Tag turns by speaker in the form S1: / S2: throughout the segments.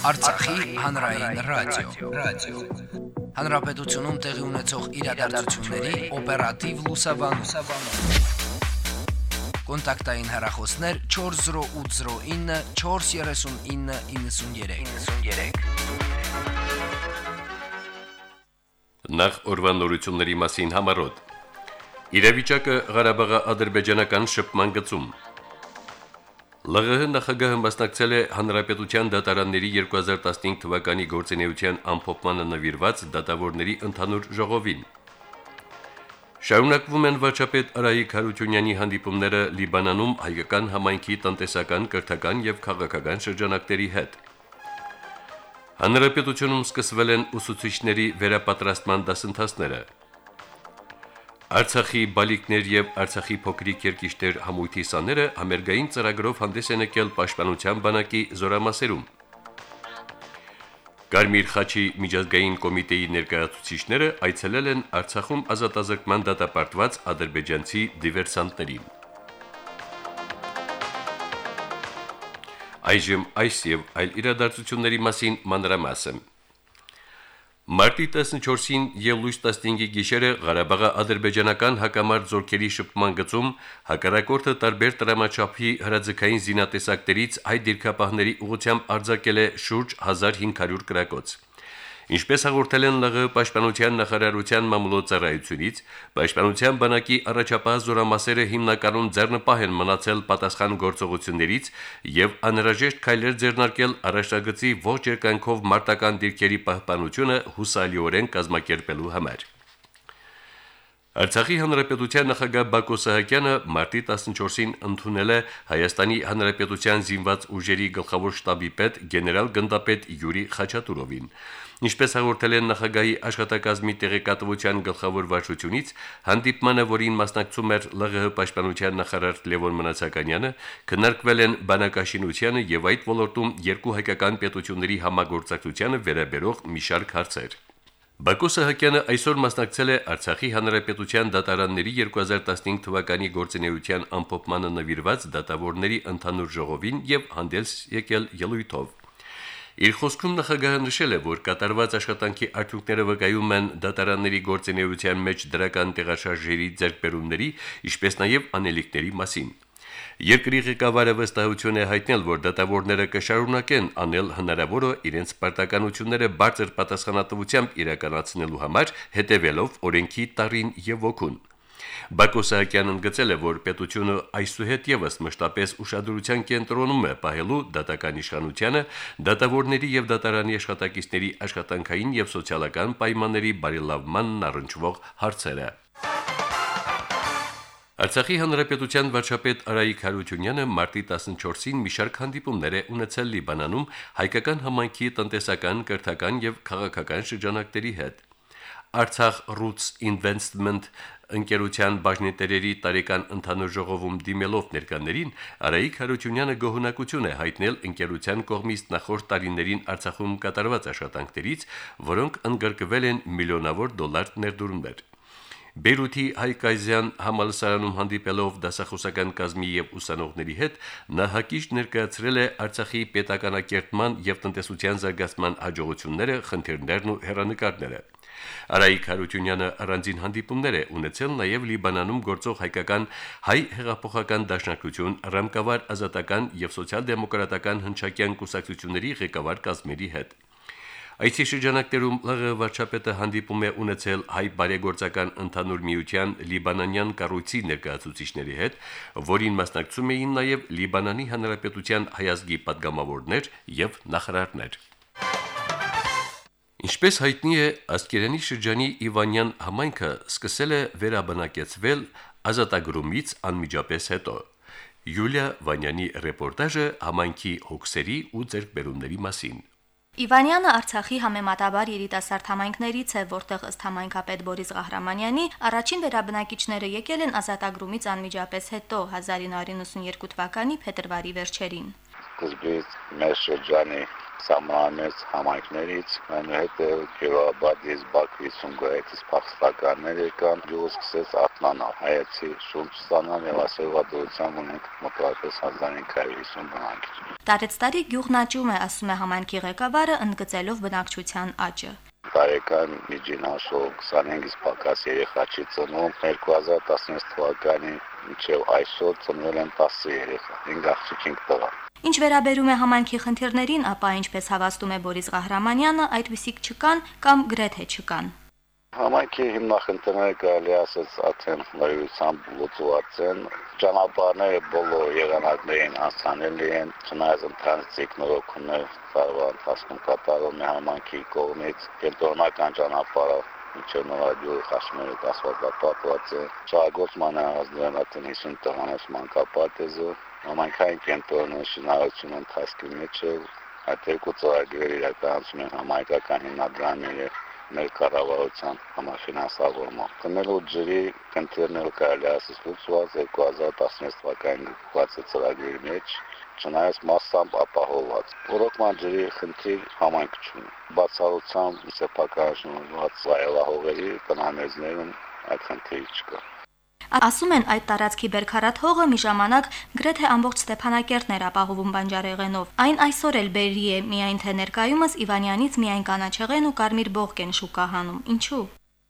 S1: Արցախի հանրային ռադիո, ռադիո։ Հանրապետությունում տեղի ունեցող իրադարձությունների օպերատիվ լուսաբանում։ Կոնտակտային հեռախոսներ 40809 43993։ 93։
S2: Նախ օրվանորությունների մասին համարոտ։ Իրավիճակը Ղարաբաղի ադրբեջանական շփման գծում ԼՂՀ նախագահը մասնակցել է Հանրապետության դատարանների 2015 թվականի գործունեության ամփոփմանը նվիրված դատավորների ընդհանուր ժողովին։ Շարունակվում են վարչապետ Արայիկ Հարությունյանի հանդիպումները Լիբանանում հայկական համայնքի տնտեսական, կրթական եւ քաղաքական շրջանակների հետ։ Հանրապետությունում սկսվել են ուսուցիչների վերապատրաստման դասընթացները։ Արցախի բալիկներ եւ Արցախի փոքրիկ երկիշներ համույթի սաները համերգային ծրագրով հանդես են եկել Պաշտպանության բանակի զորամասերում։ Կարմիր խաչի միջազգային կոմիտեի ներկայացուցիչները այցելել են Արցախում ազատազրկման դատապարտված ադրբեջանցի դիվերսանտներին։ Այժմ այս եւ այլ իրադարձությունների մասին մանրամասն։ Մարտի 14-ին եւ լույս 15-ի գիշերը Ղարաբաղի ադրբեջանական հակամարտ զորքերի շփման գծում հակառակորդը տարբեր տրամաչափի հրաձգային զինատեսակներից հայ դիրքապահների ուղությամբ արձակել է շուրջ 1500 գրակոց։ Ինչպես հաղորդել են ԼՂ պաշտպանության նախարարության մամուլոցարայությունից, պաշտպանության բանակի առաջապահ զորամասերը հիմնականում ձեռնպահ են մնացել պատասխան գործողություններից եւ անհրաժեշտ քայլեր ձեռնարկել առաջագծի ողջ երկանքով մարտական դիրքերի պահպանությունը հուսալիորեն կազմակերպելու համար։ Արցախի հանրապետության նախագահ Բակո Սահակյանը մարտի 14-ին ընդունել է Հայաստանի հանրապետության զինված ուժերի գլխավոր շտաբի պետ գեներալ գնդապետ Յուրի Խաչատուրովին։ Ինչպես հաղորդել են նախագահի աշխատակազմի տեղեկատվության գլխավոր վարչությունից, հանդիպմանը, որին մասնակցում էր ԼՂՀ պաշտպանության նախարար Լևոն Մնացականյանը, քննարկվել են բանակաշինությանը եւ այդ ոլորտում երկու հայկական պետությունների համագործակցությանը վերաբերող մի շարք հարցեր։ Բակո Սահակյանը այսօր մասնակցել է Արցախի հանրապետության դատարանների 2015 թվականի գործունեության ամփոփմանը նվիրված դատավորների ընդհանուր ժողովին եւ հանդես եկել ելույթով։ Իր խոսքում նախագահը նշել է, որ կատարված աշխատանքի արդյունքները վկայում են դատարանների գործունեության մեջ դրական տեղաշարժերի ձեռքբերումների, ինչպես նաև անելիքների մասին։ Երկրի ղեկավարը վստահություն է հայտնել, որ դատավորները կշարունակեն անել հնարավորը իրենց պարտականությունները բարձր պատասխանատվությամբ իրականացնելու համար, հետևելով օրենքի տարին եւ ոգուն։ Բակո Սահակյանն ընդգծել է, որ պետությունը այսուհետ եւս մշտապես ուշադրության կենտրոնում է պահելու դատական իշխանությանը, դատավորների եւ դատարանի աշխատակիցների աշխատանքային եւ սոցիալական պայմանների բարելավմանն առնչվող հարցերը։ Արցախի հանրապետության վարչապետ Արայիկ Հարությունյանը մարտի 14-ին մի շարք հանդիպումներ է ունեցել Լիբանանում հայկական համայնքի տնտեսական, կրթական եւ քաղաքական շրջանակների հետ։ Արցախ Roots Investment ընկերության բաժնետերերի տարեկան ընդհանուր ժողովում դիմելով ներկաներին Արայիկ Հարությունյանը գոհունակություն է հայտնել ընկերության կողմից նախորդ տարիներին Արցախում կատարված աշխատանքներից, որոնք ընդգրկվել են միլիոնավոր դոլար ներդրումներ։ Բեյրութի Հայկայզյան համալսարանում հանդիպելով դասախոսական կազմի եւ ուսանողների հետ նա հակիշ ներկայացրել է Արցախի պետականակերտման եւ տնտեսության զարգացման հաջողությունները, խնդիրներն ու հերանեկարները։ Արայիկ Հարությունյանը առանձին հանդիպումներ է ունեցել նաև Լիբանանում գործող հայկական հայ հեղափոխական դաշնակցություն, ռամկավար ազատական եւ սոցիալ-դեմոկրատական հնչակյան կուսակցությունների ղեկավար կազմերի հետ։ Այս շրջանակներում ԼՂ վարչապետը հանդիպում է ունեցել հայ բարեգործական ընդհանուր միության լիբանանյան կառույցի ներկայացուցիչների հետ, որին մասնակցում էին նաև Լիբանանի հանրապետության հայազգի падգամավորներ եւ նախարարներ։ Ինչպես հայտնի է, Ասկերանի շրջանի Իվանյան համայնքը սկսել է վերաբնակեցվել ազատագրումից անմիջապես հետո։ Յուլիա Վանյանի ռեպորտաժը համայնքի հոգսերի ու ձերբերումների մասին։
S3: Իվանյանը Արցախի համեմատաբար երիտասարդ համայնքներից է, որտեղ ըստ համայնքապետ Բորիս Ղահրամանյանի առաջին վերաբնակիչները եկել են ազատագրումից անմիջապես հետո 1992 թվականի փետրվարի վերջերին։
S4: Սկզբից մեր շրջանի սահմանամերձ համայնքներից, այնուհետև Գյուղաբադից Բաքվից Սունգայից փախստականներ եկան, յուղը սկսեց արտանալ, հայացի շունչ ստանալ եւ ասեղվա դրությամբ ունենք մոտավորապես 1550 բնակիչ։
S3: Տարեց տարի գյուղն աճում է, ասում է համայնքի ղեկավարը, ընդգծելով բնակչության աճը
S4: տարեկան միջին հաշվով 25-ից պակաս երեխա չի ծնում 2016 թվականին մինչև այսօր ծնվել են 10 երեխա 5 աղջիկ 5 տղա
S3: Ինչ վերաբերում է համայնքի խնդիրներին, ապա ինչպես հավաստում է Բորիս Ղահրամանյանը, այդպիսիք չկան կամ գրեթե չկան։
S4: Համայնքի հիմնախնդիրները կարելի ասած արդեն լայությամբ լուծված են։ Ճանապարհները բոլոր եղանակներին անցանելի են, չնայած ընթացիկ նորոգումներ տարվա ընթացքում կատարում է համայնքի կողմից կենտրոնական ճանապարհը ինչը նորագյուղի խաշմերը ասֆալտապատված է։ Շահագործման ազնվեն արդեն 50 տղանոց մանկապարտեզը, համայնքային կենտրոնը շինարարություն ընթացքի մեջ է, այդ երկու ծրագրերը իրականացում են համայնքական հիմնադրամները մեր կառավարության համաֆինանսավորմամբ։ Կնելու ջրի կընտրել կարելի ասես լուծված 2016 թվականին գված ծրագրի մեջ, չնայած massամբ ապահովված։ Ռոկման ջրի խնդիր համայնք չունի։ Բացառությամբ սեփական շնորհված զայլահողերի տնամերձներում այդ խնդիրը չկա։
S3: Ասում են այդ տարածքի Բերքարատ հողը մի ժամանակ գրեթե ամբողջ Ստեփանակերտն էր ապահովում բանջարեղենով։ Այն այսօր էլ բերի է միայն թե ներկայումս Իվանյանից միայն կանաչեղեն ու կարմիր բողկ են շուկահանում։ Ինչու։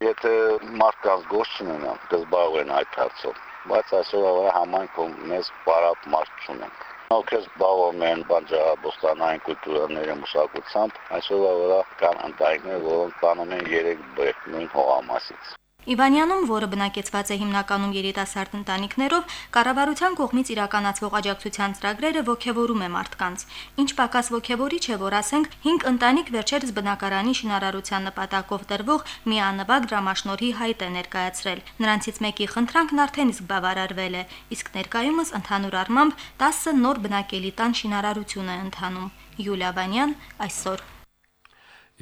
S4: Եթե մարդկանց գործ չունենան, կզբաղվեն այդ հարցով։ Բայց այսօր վրա համայնքում մեզ բարապ մարդ չունենք ովքեր զբաղվում են բանջարաբոստանային կուլտուրաների մշակությամբ, այսօր վրա կան ընտանիքներ, որոնք տանում են 3 բեր նույն հողամասից։
S3: Իվանյանում, որը բնակեցված է հիմնականում երիտասարդ ընտանիքներով, կառավարության կողմից իրականացվող աջակցության ծրագրերը ողջևորում է մարդկանց։ Ինչ պակաս ողջևորիչ է, որ ասենք 5 ընտանիք վերջերս բնակարանի շինարարության նպատակով տրվող մի աննվագ դրամաշնորհի հայտ է ներկայացրել։ Նրանցից մեկի խնդրանքն արդեն իսկ բավարարվել է, իսկ ներկայումս ընդհանուր առմամբ 10 նոր բնակելի տան շինարարություն է ընթանում։ Յուլիա Վանյան այսօր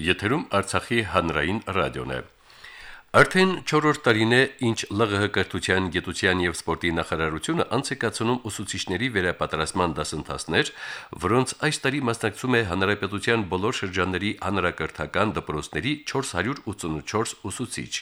S2: Եթերում Արցախի հանրային ռադիոն է։ Արդեն 4-րդ տարին է, ինչ ԼՂՀ կրթության, գիտության եւ սպորտի նախարարությունը անցեկացնում ուսուցիչների վերապատրաստման դասընթացներ, որոնց այս տարի մասնակցում է հանրապետության բոլոր շրջանների հանրակրթական դպրոցների 484 ուսուցիչ։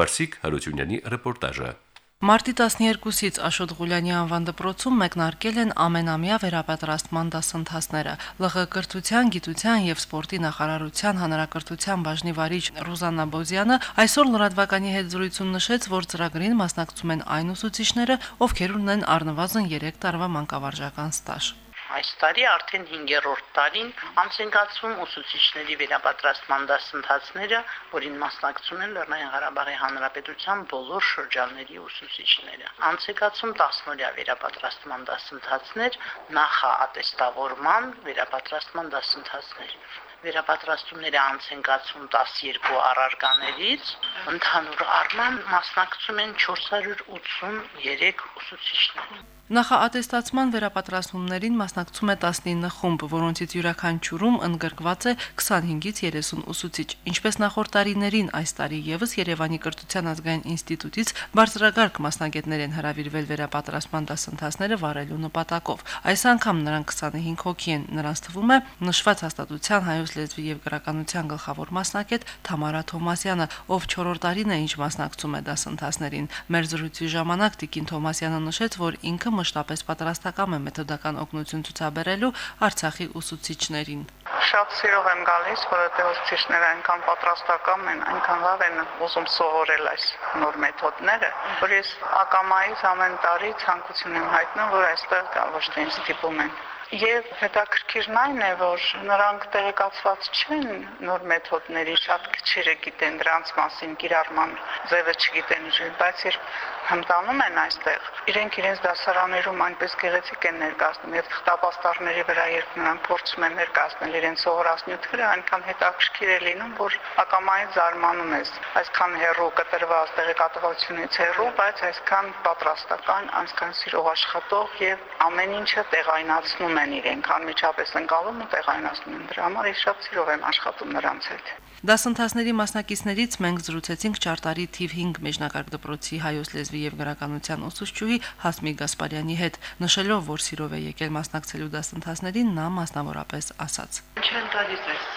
S2: Վարսիկ Հարությունյանի ռեպորտաժը։
S5: Մարտի 12-ից Աշոտ Ղուլյանի անվան դպրոցում մեկնարկել են ամենամյա վերապատրաստման դասընթացները։ ԼՂ կրթության, գիտության եւ սպորտի նախարարության հանրակրթության բաժնի վարիչ Ռուզաննա Բոզյանը այսօր լրատվականի հետ զրույցում նշեց, որ ծրագրին մասնակցում են այն ուսուցիչները, ովքեր ունեն առնվազն 3 տարվա մանկավարժական ստաժ։
S6: Այս տարի արդեն 5-րդ տարին անցնկացվում ուսուցիչների վերապատրաստման դասընթացները, որին մասնակցում են Լեռնային Ղարաբաղի Հանրապետության բոլոր շրջանների ուսուցիչները։ Անցկացում 10-օրյա վերապատրաստման դասընթացներ, նախաատեստավորման վերապատրաստման դասընթացներ վերապատրաստումները անց են գացում 12 առարկաներից, ընդհանուր առմամբ մասնակցում են 483 ուսուցիչներ։
S5: Նախաատեստացման վերապատրաստումներին մասնակցում է 19 խումբ, որոնցից յուրաքանչյուրում ընդգրկված է 25-ից 30 ուսուցիչ։ Ինչպես նախորդ տարիներին, այս տարի եւս Երևանի կրթության ազգային ինստիտուտից բարձրագարկ մասնագետներ են հրավիրվել վերապատրաստման դասընթացները վարելու նպատակով։ Այս անգամ նրանք 25 հոգի են, նրանց թվում է նշված հաստատության հայոց լեզվի եւ գրականության գլխավոր մասնագետ Թամարա Թոմասյանը, ով 4-րդ տարին է ինչ մասնակցում է դասընթացներին։ Մեր զրույցի ժամանակ Տիկին Թոմասյանը նշեց, որ ինքը մշտապես պատրաստական է մեթոդական օգնություն ցուցաբերելու Արցախի ուսուցիչներին։
S7: Շատ սիրով եմ գալիս, որովհետև ուսուցիչները այնքան պատրաստական են, այնքան լավ են ուզում սովորել այս նոր մեթոդները, որ ես ակամայից ամեն տարի ցանկություն եմ հայտնում, որ այստեղ ոչ թե ինձ ստիպում են Եվ հետաքրքիրն այն է, որ նրանք տեղեկացված չեն նոր մեթոդների, շատ քչերը գիտեն դրանց մասին, կիրառման ձևը չգիտեն, բայց երբ հմտանում են այստեղ, իրենք իրենց դասարաններում այնպես գեղեցիկ են ներկայացնում եւ թղթապաստառների վրա երբ նրանք փորձում են ներկայացնել իրենց սովորածնյութերը, այնքան հետաքրքիր է լինում, որ ակամայից զարմանում ես։ Այսքան հերո կտրված տեղեկատվությունից հերո, բայց այսքան պատրաստական, այսքան սիրող աշխատող եւ ամեն ինչը տեղայնացնում են իրենք անմիջապես ընկալում ու տեղայնացնում են դրա համար ես շատ սիրով եմ աշխատում նրանց հետ
S5: Դասընթացների մասնակիցներից մենք զրուցեցինք Ճարտարի թիվ 5 մեջնակարգ դպրոցի հայոց լեզվի եւ գրականության ուսուցչուհի Հասմիկ Գասպարյանի հետ, նշելով, որ սիրով է եկել մասնակցելու դասընթացներին, նա մասնավորապես ասաց.
S7: Չեն տալիս այս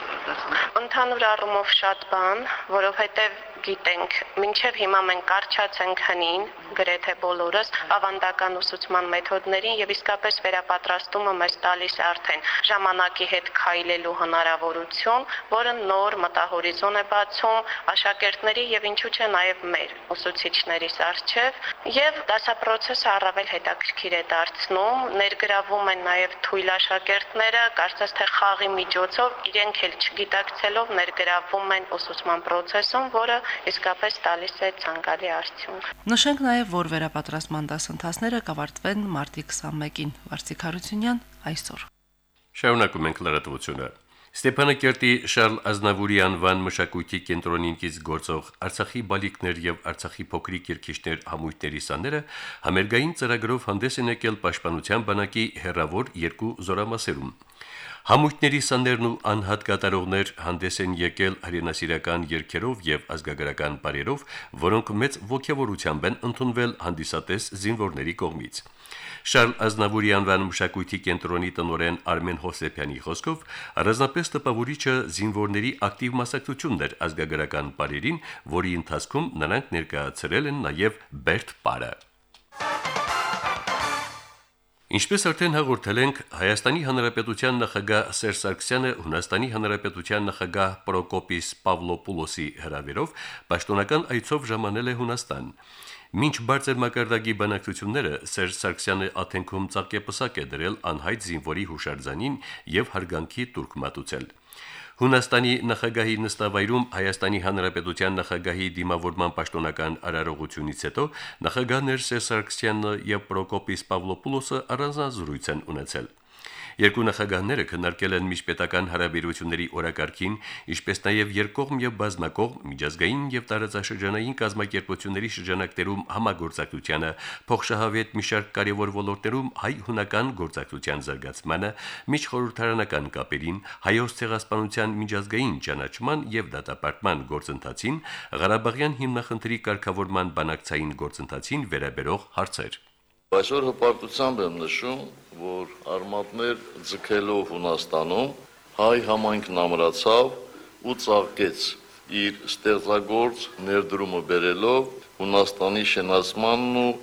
S8: Ընդհանուր առումով շատ բան, որովհետեւ գիտենք, մինչև հիմա մենք կարճած ենք հնին, գրեթե բոլորս ավանդական ուսուցման մեթոդներին եւ իսկապես վերապատրաստումը մեզ տալիս արդեն ժամանակի հետ քայլելու հնարավորություն, որը նոր մտահորիզոն է բացում աշակերտների եւ ինչու՞ չէ նաեւ մեր ուսուցիչներիս արժեվ եւ դասապրոցեսը առավել հետաքրքիր է դարձնում, ներգրավում են նաեւ թույլ աշակերտները, կարծես թե խաղի միջոցով իրենք էլ չգիտակցելով ներգրավում են ուսուցման process-ում, որը իսկապես տալիս է ցանկալի արդյունք։
S5: Նշենք նաև, որ վերապատրաստման դասընթացները կավարտվեն մարտի 21-ին։ Վարսիկ Հարությունյան այսօր։
S2: Շարունակում ենք լրատվությունը։ Ստեփանակերտի Շարլ Ազնավուրի անվան մշակույթի կենտրոնինքից գործող Արցախի բալիկներ եւ Արցախի փոքրիկ երկիշներ համույթների սաները համերգային ծրագրով հանդես են եկել Պաշտպանության բանակի հերավոր երկու զորամասերում։ Համույթների սաներն ու անհատ կատարողներ հանդես են եկել հրենասիրական երկերով եւ ազգագրական բարերով, որոնք մեծ ողջավորությամբ են ընդունվել հանդիսատես զինվորների կողմից։ Շարլ Ազնավուրի անվան մշակույթի կենտրոնի տնօրեն Արմեն Հոսեփյանի խոսքով առանձնապես տպավորիչը զինվորների ակտիվ մասնակցությունն էր ազգագրական բարերին, որի ընթացքում նրանք ներկայացրել են նաև Բերտ Պարը։ Ինչպես արդեն հաղորդել ենք, Հայաստանի Հանրապետության նախագահ Սերժ Սարգսյանը Հունաստանի Հանրապետության նախագահ Պրոկոպիս Պավլոպուլոսի հրավերով պաշտոնական այցով ժամանել է Հունաստան։ Մինչ բարձր մակարդակի բանակցությունները Սերժ Սարգսյանը Աթենքում ցակեպսակ է դրել անհայտ զինվորի հուշարձանին եւ հարգանքի տուրք մատուցել։ Հունաստանի նախագահի նստավայրում Հայաստանի Հանրապետության նախագահի դիմավորման պաշտոնական արարողությունից հետո նախագահներ Սերսարքսյանը եւ Պրոկոպիս Պավլոպուլոսը առանձնազրույց են ունեցել։ Երկու նախագահները քննարկել են միջպետական հարաբերությունների օրակարգին, ինչպես նաև երկկողմ եւ բազմակողմ միջազգային եւ տարածաշրջանային կազմակերպությունների շրջանակներում համագործակցությանը, փոխշահավետ մի շարք կարևոր ոլորտներում հայ-հունական գործակցության զարգացմանը, միջխորհրդարանական կապերին, հայոց ցեղասպանության միջազգային ճանաչման եւ դատապարտման գործընթացին, Ղարաբաղյան հիմնախնդրի կարգավորման բանակցային գործընթացին վերաբերող հարցեր։
S9: Այսօր հպարտությամբ եմ նշում, որ արմատներ ձգելով Հունաստանում հայ համայնքն ամրացավ ու ծաղկեց իր ստեղծագործ ներդրումը բերելով Հունաստանի շենացմանն ու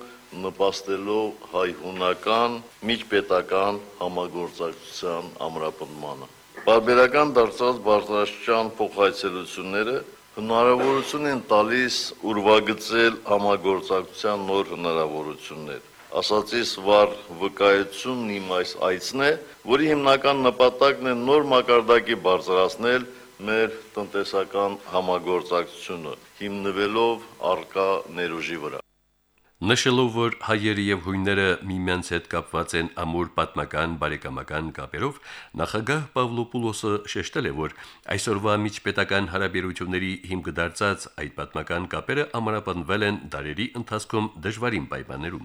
S9: նպաստելով հայ-հունական միջպետական համագործակցության ամրապնդմանը։ Բարբերական դարձած բարձրաստիճան փոխայցելությունները հնարավորություն են տալիս ուրվագծել համագործակցության նոր հնարավորություններ ասացիս վար վկայությունն իմ այս այցն է, որի հիմնական նպատակն է նոր մակարդակի բարձրացնել մեր տնտեսական համագործակցությունը, հիմնվելով արկա ներուժի վրա։
S2: Նշելով, որ հայերը եւ հույները միմյանց հետ կապված են ամուր պատմական բարեկամական կապերով, նախագահ Պավլոպուլոսը շեշտել է, որ այսօրվա միջպետական հարաբերությունների հիմք դարձած այդ պատմական կապերը ամրապնդվել են դարերի ընթացքում դժվարին պայմաններում։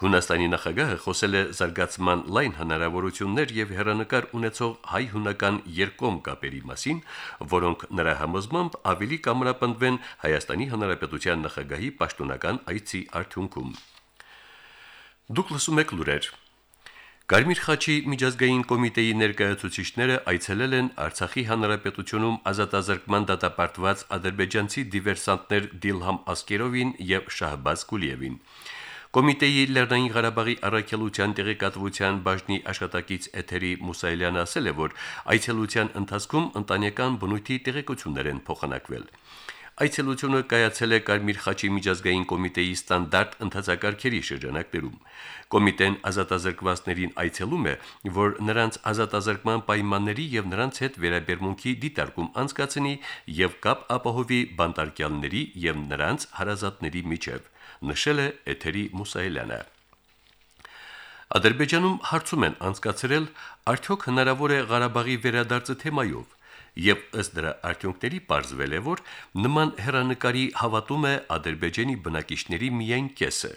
S2: Հունաստանի նախագահը խոսել է զարգացման լայն հնարավորություններ եւ հերանեկար ունեցող հայ-հունական երկկողմ կապերի մասին, որոնք նրա համոզմամբ ավելի կամրապնդվեն Հայաստանի Հանրապետության նախագահի պաշտոնական այցի արդյունքում։ Դուք լսում եք լուրեր։ Կարմիր խաչի միջազգային կոմիտեի ներկայացուցիչները այցելել են Արցախի հանրապետությունում ազատազրկման դատապարտված ադրբեջանցի դիվերսանտներ Դիլհամ Ասկերովին եւ Շահբազ Գուլիևին։ Կոմիտեի Լեռնային Ղարաբաղի առաքելության տեղեկատվության բաժնի աշխատակից Էթերի Մուսայելյանը ասել է, որ այցելության ընթացքում ընտանեկան բնույթի տեղեկություններ են փոխանակվել։ Այցելությունը կայացել է Կարմիր խաչի միջազգային կոմիտեի ստանդարտ ընթացակարգերի շրջանակներում։ Կոմիտեն ազատազրկվածներին այցելում է, որ նրանց ազատազրկման պայմանների եւ նրանց հետ վերաբերմունքի դիտարկում անցկացնի եւ կապ ապահովի բանտարկյալների եւ նրանց հարազատների միջև նշել է Էթերի Մուսայելյանը։ Ադրբեջանում հարցում են անցկացրել արդյոք հնարավոր է Ղարաբաղի վերադարձը թեմայով եւ ըստ դրա արդյունքների ողջվել է որ նման հերանեկարի հավատում է Ադրբեջանի բնակիչների միայն կեսը։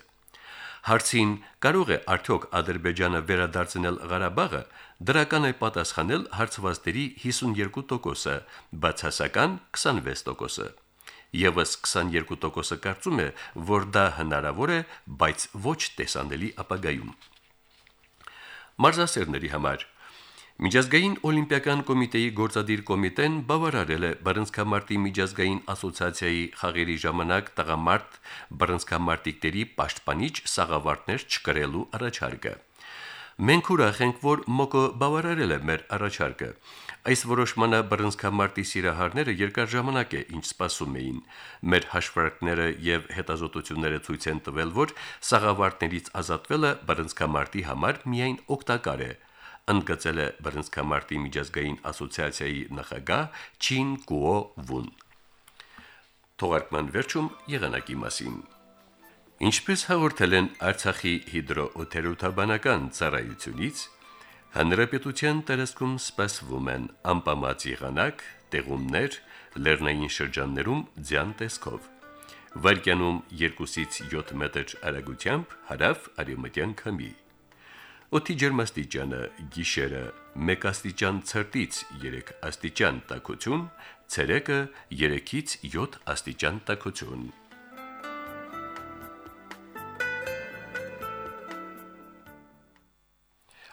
S2: Հարցին կարող է արդյոք Ադրբեջանը վերադարձնել Ղարաբաղը, դրական է պատասխանել հարցվածների 52%-ը, բացասական 26%-ը։ Եվս 22%-ը կարծում է, որ դա հնարավոր է, բայց ոչ տեսանելի ապագայում։ Մարզասերների համար. Միջազգային օլիմպիական կոմիտեի գործադիր կոմիտեն բավարարել է Բրնցքամարտի միջազգային ասոցիացիայի խաղերի ժամանակ տղամարտ բրնցքամարտիկների պաշտպանիչ սաղավարտներ չկրելու առաջարկը։ Մենք ուրախ ենք, որ ՄՈԿ-ը բավարարել է մեր առաջարկը։ Այս որոշմանը բրնցքամարտի սիրահարները երկար ժամանակ է ինչ սպասում էին։ Մեր հաշվարկները եւ հետազոտությունները ցույց են տվել, որ սաղավարտներից ազատվելը բրնցքամարտի համար միայն օգտակար է ընդգծել է Բրնցքամարտի միջազգային ասոցիացիայի նախագահ Չին Կուո Վուն։ Թողարկման վերջում եղանակի մասին։ Ինչպես հաղորդել են Արցախի հիդրոօթերոթաբանական ծառայությունից, հանրապետության տարածքում սպասվում են անպամած եղանակ, տեղումներ, լեռնային շրջաններում ձյան տեսքով։ Վարկյանում 2-ից 7 մետր արագությամբ հարավ արևմտյան քամի։ Օդի ջերմաստիճանը՝ գիշերը 1 աստիճան ցրտից 3 աստիճան տաքություն, ցերեկը 3-ից 7 աստիճան տաքություն։